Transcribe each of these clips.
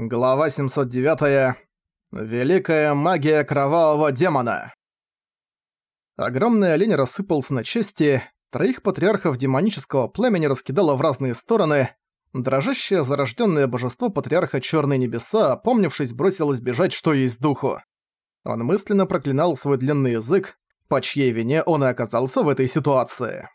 Глава 709. Великая магия кровавого демона. Огромный олень рассыпался на части, троих патриархов демонического племени раскидало в разные стороны, дрожащее зарожденное божество патриарха Черные Небеса, опомнившись, бросилось бежать, что есть духу. Он мысленно проклинал свой длинный язык, по чьей вине он и оказался в этой ситуации.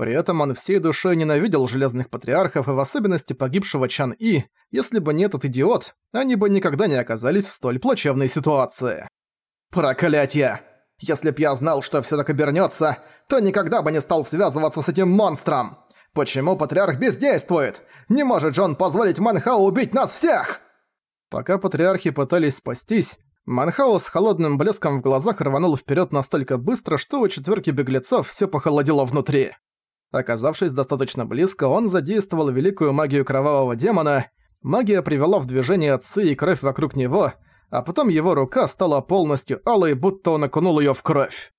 При этом он всей душой ненавидел Железных Патриархов и в особенности погибшего Чан И. Если бы не этот идиот, они бы никогда не оказались в столь плачевной ситуации. Проклятье! Если б я знал, что всё так обернётся, то никогда бы не стал связываться с этим монстром! Почему Патриарх бездействует? Не может же он позволить Манхау убить нас всех! Пока Патриархи пытались спастись, Манхау с холодным блеском в глазах рванул вперёд настолько быстро, что у четвёрки беглецов всё похолодело внутри. Оказавшись достаточно близко, он задействовал великую магию кровавого демона, магия привела в движение отцы и кровь вокруг него, а потом его рука стала полностью алой, будто он окунул её в кровь.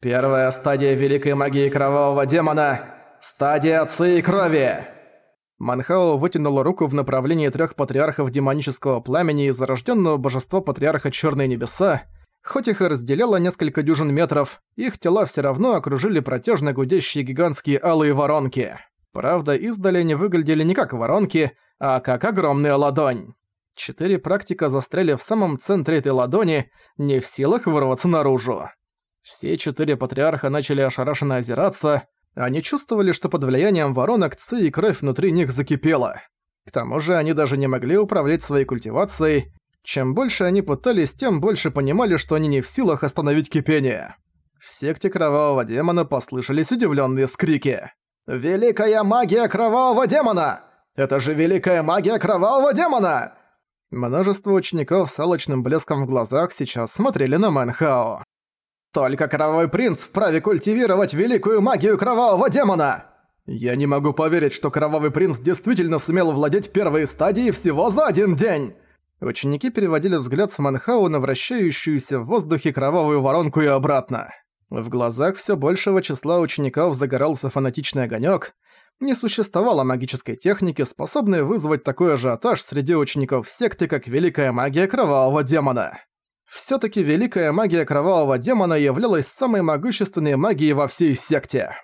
Первая стадия великой магии кровавого демона – стадия отцы и крови. Манхао вытянул руку в направлении трёх патриархов демонического пламени и зарожденного божества патриарха Чёрные Небеса, Хоть их и разделяло несколько дюжин метров, их тела все равно окружили протяжно гудящие гигантские алые воронки. Правда, издали они выглядели не как воронки, а как огромная ладонь. Четыре практика застряли в самом центре этой ладони, не в силах вырваться наружу. Все четыре патриарха начали ошарашенно озираться, они чувствовали, что под влиянием воронок ци и кровь внутри них закипела. К тому же они даже не могли управлять своей культивацией, чем больше они пытались, тем больше понимали, что они не в силах остановить кипение. В секте Кровавого Демона послышались удивленные вскрики. «Великая магия Кровавого Демона! Это же Великая магия Кровавого Демона!» Множество учеников с алочным блеском в глазах сейчас смотрели на Мэнхао. «Только Кровавый Принц вправе культивировать Великую магию Кровавого Демона!» «Я не могу поверить, что Кровавый Принц действительно сумел владеть первой стадией всего за один день!» Ученики переводили взгляд с Манхау на вращающуюся в воздухе кровавую воронку и обратно. В глазах все большего числа учеников загорался фанатичный огонек. Не существовало магической техники, способной вызвать такой ажиотаж среди учеников секты, как Великая Магия Кровавого Демона. все таки Великая Магия Кровавого Демона являлась самой могущественной магией во всей секте.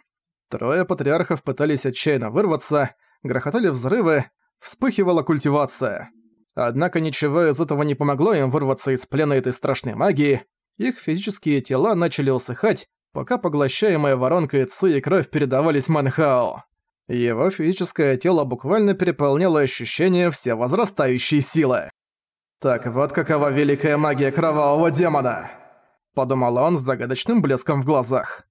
Трое патриархов пытались отчаянно вырваться, грохотали взрывы, вспыхивала культивация. Однако ничего из этого не помогло им вырваться из плена этой страшной магии. Их физические тела начали усыхать, пока поглощаемая воронкой ци и кровь передавались Манхао. Его физическое тело буквально переполняло ощущение всевозрастающей силы. «Так вот какова великая магия кровавого демона!» Подумал он с загадочным блеском в глазах.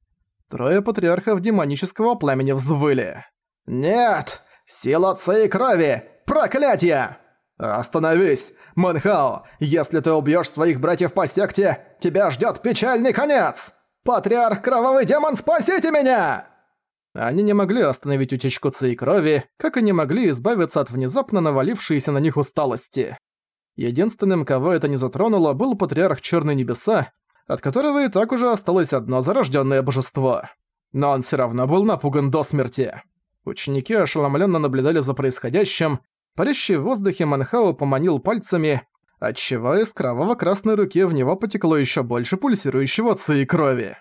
Трое патриархов демонического пламени взвыли. «Нет! Сила ци и крови! Проклятие!» «Остановись! Манхао, если ты убьёшь своих братьев по секте, тебя ждёт печальный конец! Патриарх Кровавый Демон, спасите меня!» Они не могли остановить утечку ци и крови, как и не могли избавиться от внезапно навалившейся на них усталости. Единственным, кого это не затронуло, был Патриарх Чёрной Небеса, от которого и так уже осталось одно зарождённое божество. Но он всё равно был напуган до смерти. Ученики ошеломленно наблюдали за происходящим, Парящий в воздухе Манхао поманил пальцами, отчего из кроваво-красной руки в него потекло еще больше пульсирующего ци и крови.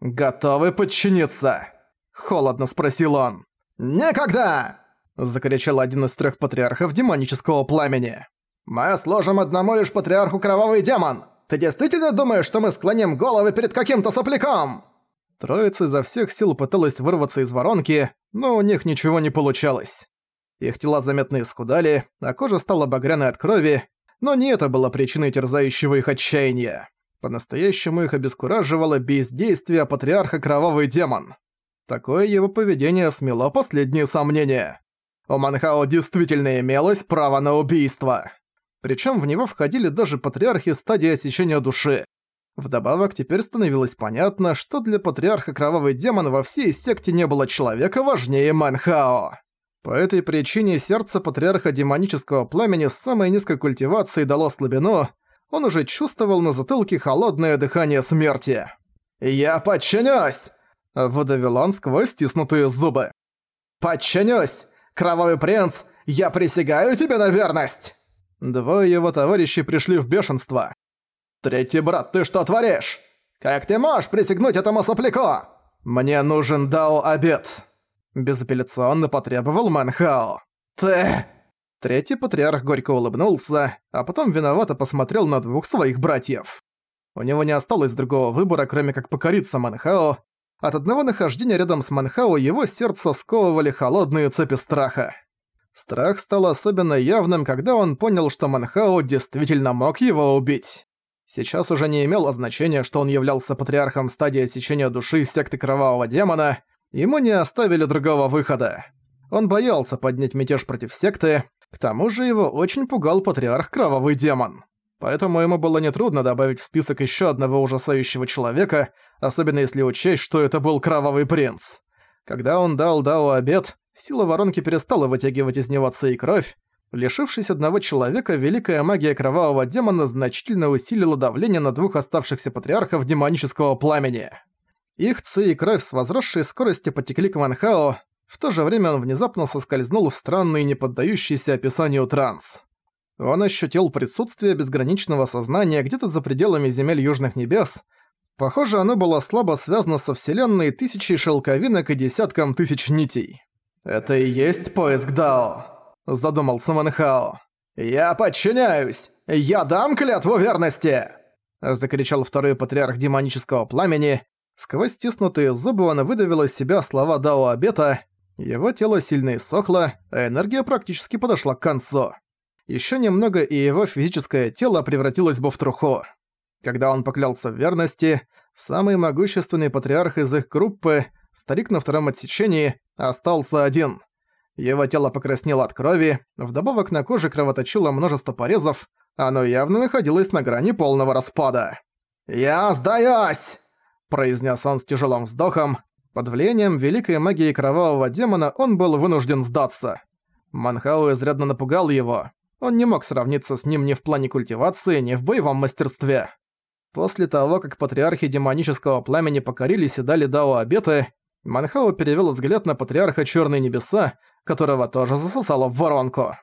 «Готовы подчиниться?» – холодно спросил он. «Никогда!» – закричал один из трех патриархов демонического пламени. «Мы сложим одному лишь патриарху Кровавый Демон! Ты действительно думаешь, что мы склоним головы перед каким-то сопляком?» Троица изо всех сил пыталась вырваться из воронки, но у них ничего не получалось. Их тела заметно исхудали, а кожа стала багряной от крови, но не это было причиной терзающего их отчаяния. По-настоящему их обескураживало бездействие патриарха Кровавый Демон. Такое его поведение смело последние сомнения. У Манхао действительно имелось право на убийство. Причем в него входили даже патриархи стадии осечения души. Вдобавок теперь становилось понятно, что для патриарха Кровавый Демон во всей секте не было человека важнее Манхао. По этой причине сердце патриарха демонического пламени с самой низкой культивацией дало слабину, он уже чувствовал на затылке холодное дыхание смерти. «Я подчинюсь!» – выдавил он сквозь стиснутые зубы. «Подчинюсь! Кровавый принц, я присягаю тебе на верность!» Двое его товарищей пришли в бешенство. «Третий брат, ты что творишь? Как ты можешь присягнуть этому сопляку? Мне нужен Дао обед!» Безапелляционно потребовал Манхао. «Ты...» Третий патриарх горько улыбнулся, а потом виновато посмотрел на двух своих братьев. У него не осталось другого выбора, кроме как покориться Манхао. От одного нахождения рядом с Манхао его сердце сковывали холодные цепи страха. Страх стал особенно явным, когда он понял, что Манхао действительно мог его убить. Сейчас уже не имело значения, что он являлся патриархом стадии осечения души секты Кровавого Демона, ему не оставили другого выхода. Он боялся поднять мятеж против секты, к тому же его очень пугал патриарх Кровавый Демон. Поэтому ему было нетрудно добавить в список еще одного ужасающего человека, особенно если учесть, что это был Кровавый Принц. Когда он дал Дао обед, сила воронки перестала вытягивать из него ци и кровь. Лишившись одного человека, великая магия Кровавого Демона значительно усилила давление на двух оставшихся патриархов демонического пламени. Их ци и кровь с возросшей скоростью потекли к Манхао, в то же время он внезапно соскользнул в странный, не поддающийся описанию транс. Он ощутил присутствие безграничного сознания где-то за пределами земель Южных Небес. Похоже, оно было слабо связано со Вселенной тысячей шелковинок и десятком тысяч нитей. «Это и есть поиск Дао», — задумался Манхао. «Я подчиняюсь! Я дам клятву верности!» — закричал второй патриарх демонического пламени. Сквозь стиснутые зубы он выдавил из себя слова Дао Обета, его тело сильно иссохло, а энергия практически подошла к концу. Ещё немного, и его физическое тело превратилось бы в труху. Когда он поклялся в верности, самый могущественный патриарх из их группы, старик на втором отсечении, остался один. Его тело покраснело от крови, вдобавок на коже кровоточило множество порезов, оно явно находилось на грани полного распада. «Я сдаюсь!» – произнес он с тяжелым вздохом, под влиянием великой магии кровавого демона он был вынужден сдаться. Манхау изрядно напугал его. Он не мог сравниться с ним ни в плане культивации, ни в боевом мастерстве. После того, как патриархи демонического пламени покорились и дали Дао обеты, Манхау перевел взгляд на патриарха Черные Небеса, которого тоже засосало в воронку.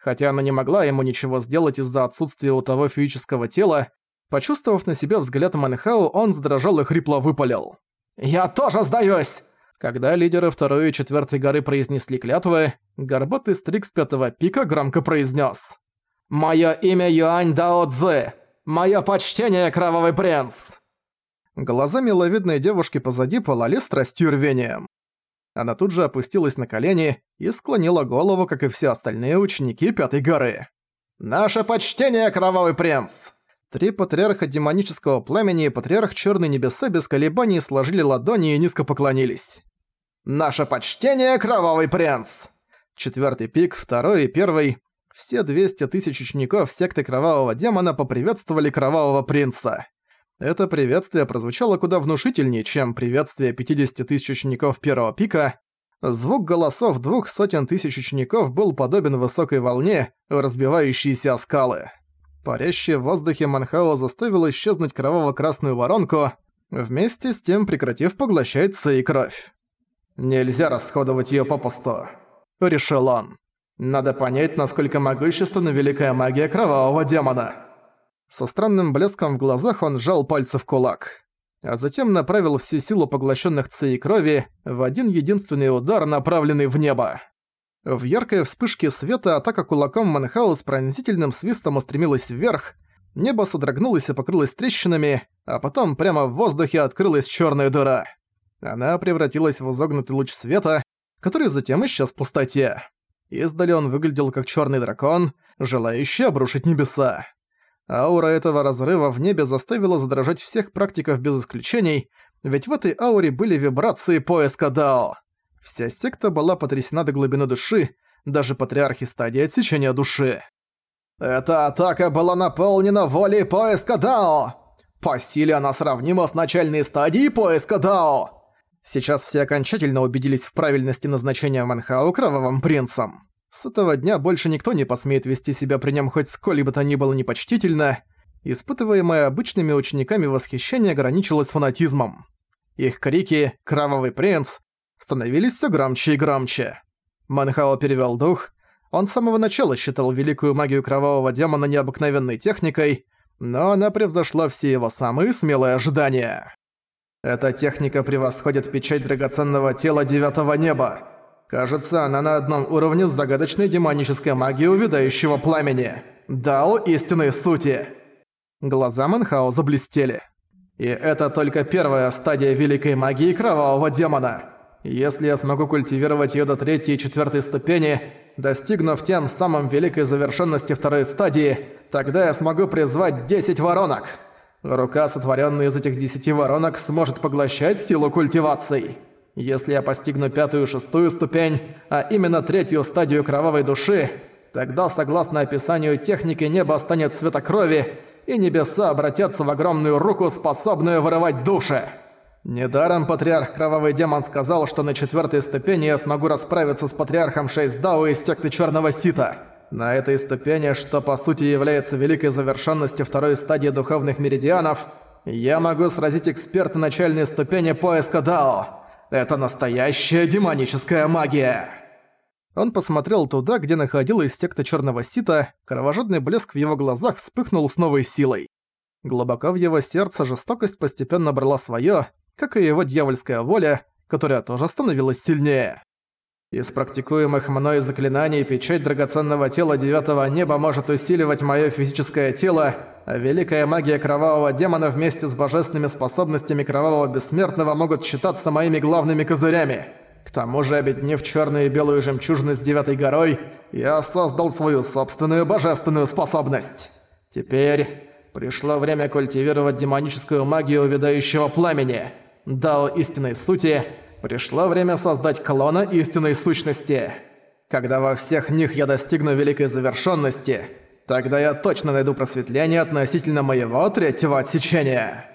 Хотя она не могла ему ничего сделать из-за отсутствия у того физического тела, почувствовав на себе взгляд Манхау, он задрожал и хрипло выпалил. «Я тоже сдаюсь!» Когда лидеры второй и четвертой горы произнесли клятвы, горбатый стрик с пятого пика громко произнес: «Моё имя Юань Дао Цзы! Моё почтение, Кровавый Принц!» Глаза миловидной девушки позади полали страстью рвением. Она тут же опустилась на колени и склонила голову, как и все остальные ученики Пятой горы. «Наше почтение, Кровавый Принц!» Три патриарха демонического племени и патриарх Черной Небеса без колебаний сложили ладони и низко поклонились. «Наше почтение, Кровавый Принц!» Четвертый пик, второй и первый. Все 200 тысяч учеников секты Кровавого Демона поприветствовали Кровавого Принца. Это приветствие прозвучало куда внушительнее, чем приветствие 50 тысяч учеников первого пика. Звук голосов двух сотен тысяч учеников был подобен высокой волне, разбивающейся о скалы. Парящая в воздухе Манхао заставил исчезнуть кроваво-красную воронку, вместе с тем прекратив поглощать и кровь. «Нельзя расходовать её попусту», — решил он. «Надо понять, насколько могущественна великая магия кровавого демона». Со странным блеском в глазах он сжал пальцы в кулак, а затем направил всю силу поглощенных ци и крови в один единственный удар, направленный в небо. В яркой вспышке света атака кулаком Манхау с пронзительным свистом устремилась вверх, небо содрогнулось и покрылось трещинами, а потом прямо в воздухе открылась черная дыра. Она превратилась в изогнутый луч света, который затем исчез в пустоте. Издали он выглядел как черный дракон, желающий обрушить небеса. Аура этого разрыва в небе заставила задрожать всех практиков без исключений, ведь в этой ауре были вибрации поиска Дао. Вся секта была потрясена до глубины души, даже патриархи стадии отсечения души. «Эта атака была наполнена волей поиска Дао! По силе она сравнима с начальной стадией поиска Дао!» Сейчас все окончательно убедились в правильности назначения Манхао кровавым принцем. С этого дня больше никто не посмеет вести себя при нем хоть сколь-либо то ни было непочтительно. Испытываемое обычными учениками восхищение ограничилось фанатизмом. Их крики «Кровавый принц» становились все громче и громче. Манхао перевел дух. Он с самого начала считал великую магию кровавого демона необыкновенной техникой, но она превзошла все его самые смелые ожидания. Эта техника превосходит печать драгоценного тела девятого неба. Кажется, она на одном уровне с загадочной демонической магией увядающего пламени. Дао истинной сути. Глаза Манхао заблестели. И это только первая стадия великой магии кровавого демона. Если я смогу культивировать её до третьей и четвёртой ступени, достигнув тем самым великой завершенности второй стадии, тогда я смогу призвать 10 воронок. Рука, сотворенная из этих 10 воронок, сможет поглощать силу культиваций. Если я постигну пятую и шестую ступень, а именно третью стадию кровавой души, тогда, согласно описанию техники, небо станет цвета крови, и небеса обратятся в огромную руку, способную вырывать души. Недаром патриарх Кровавый Демон сказал, что на четвертой ступени я смогу расправиться с патриархом 6 Дао из секты Черного Сита. На этой ступени, что по сути является великой завершенностью второй стадии духовных меридианов, я могу сразить эксперта начальной ступени поиска Дао. Это настоящая демоническая магия. Он посмотрел туда, где находилась секта Черного Сита, кровожадный блеск в его глазах вспыхнул с новой силой. Глубоко в его сердце жестокость постепенно брала своё, как и его дьявольская воля, которая тоже становилась сильнее. Из практикуемых мной заклинаний печать драгоценного тела девятого неба может усиливать моё физическое тело, а великая магия кровавого демона вместе с божественными способностями кровавого бессмертного могут считаться моими главными козырями. К тому же, объединив чёрную и белую жемчужины с девятой горой, я создал свою собственную божественную способность. Теперь пришло время культивировать демоническую магию увядающего пламени. Дао истинной сути, пришло время создать клона истинной сущности. Когда во всех них я достигну великой завершенности, тогда я точно найду просветление относительно моего третьего отсечения.